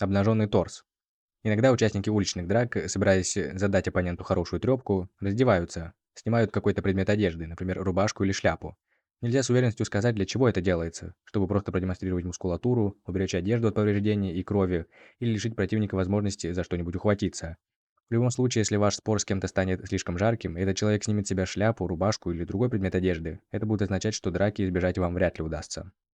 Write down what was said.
Обнаженный торс. Иногда участники уличных драк, э, собираясь э, задать оппоненту хорошую трепку, раздеваются, снимают какой-то предмет одежды, например, рубашку или шляпу. Нельзя с уверенностью сказать, для чего это делается, чтобы просто продемонстрировать мускулатуру, уберечь одежду от повреждений и крови, или лишить противника возможности за что-нибудь ухватиться. В любом случае, если ваш спор с кем-то станет слишком жарким, и этот человек снимет с себя шляпу, рубашку или другой предмет одежды, это будет означать, что драки избежать вам вряд ли удастся.